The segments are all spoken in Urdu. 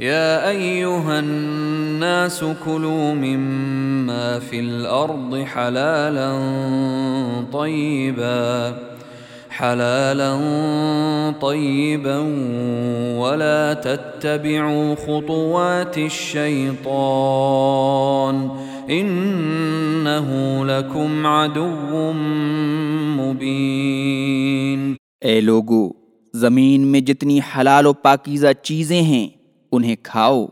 يا أيها الناس كلوا مما في الأرض حلالا طيبا حلالا طيبا ولا تتبعوا خطوات الشيطان إنه لكم عدو مبين. اے لوگو زمین میں جتنی حلال و پاکیزہ چیزیں ہیں انہیں کھاؤ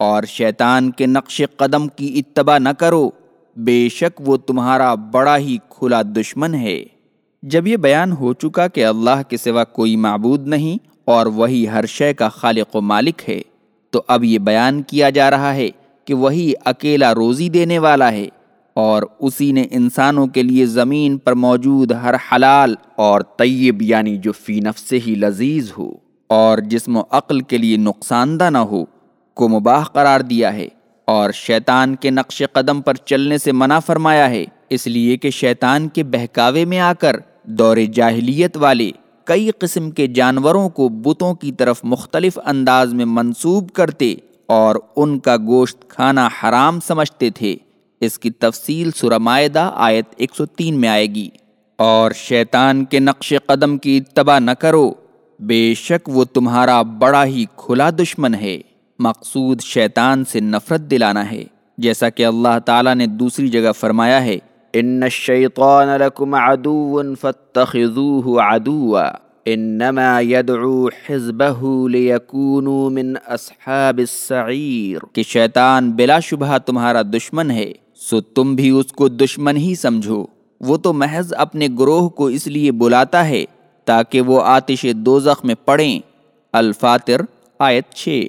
اور شیطان کے نقش قدم کی اتباع نہ کرو۔ بے شک وہ تمہارا بڑا ہی کھلا دشمن ہے۔ جب یہ بیان ہو چکا کہ اللہ کے سوا کوئی معبود نہیں اور وہی ہر شے کا خالق و مالک ہے، تو اب یہ بیان کیا جا رہا ہے کہ وہی اکیلا روزی دینے والا ہے اور اسی نے انسانوں کے لیے زمین پر موجود ہر حلال اور طیب یعنی جو فی نفس ہی لذیذ ہو۔ اور جسم و عقل کے لیے نقصان دہ نہ ہو، کو مباح قرار دیا ہے۔ اور شیطان کے نقش قدم پر چلنے سے منع فرمایا ہے۔ اس لیے کہ شیطان کے بہکاوے میں آ کر دور جاہلیت والے کئی قسم کے جانوروں کو بتوں کی طرف مختلف انداز میں منسوب کرتے اور ان کا گوشت کھانا حرام سمجھتے تھے۔ اس کی تفصیل سورہ معدہ آیت 103 میں آئے گی۔ اور شیطان کے نقش قدم کی اتباع نہ کرو۔ بے شک وہ تمہارا بڑا ہی کھلا دشمن ہے۔ مقصود شیطان سے نفرت دلانا ہے۔ جیسا کہ اللہ تعالیٰ نے دوسری جگہ فرمایا ہے، ان الشیطان لکم عدو فاتخذوه عدوا، انما يدعو حزبه ليكونوا من اصحاب السعیر۔ کہ شیطان بلا شبہ تمہارا دشمن ہے، سو تم بھی اس کو دشمن ہی سمجھو۔ وہ تو محض اپنے گروہ کو اس لیے بلاتا ہے تاکہ وہ آتش دوزخ میں پڑیں۔ الفاتر آیت چھ۔